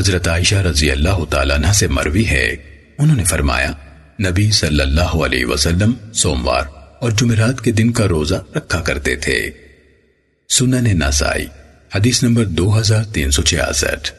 حضرت عائشہ رضی اللہ تعالیٰ عنہ سے مروی ہے۔ انہوں نے فرمایا، نبی صلی اللہ علیہ وسلم سوموار اور جمعرات کے دن کا روزہ رکھا کرتے تھے۔ سنن نسائی، حدیث نمبر دو ہزار تین سو چھیاسٹھ۔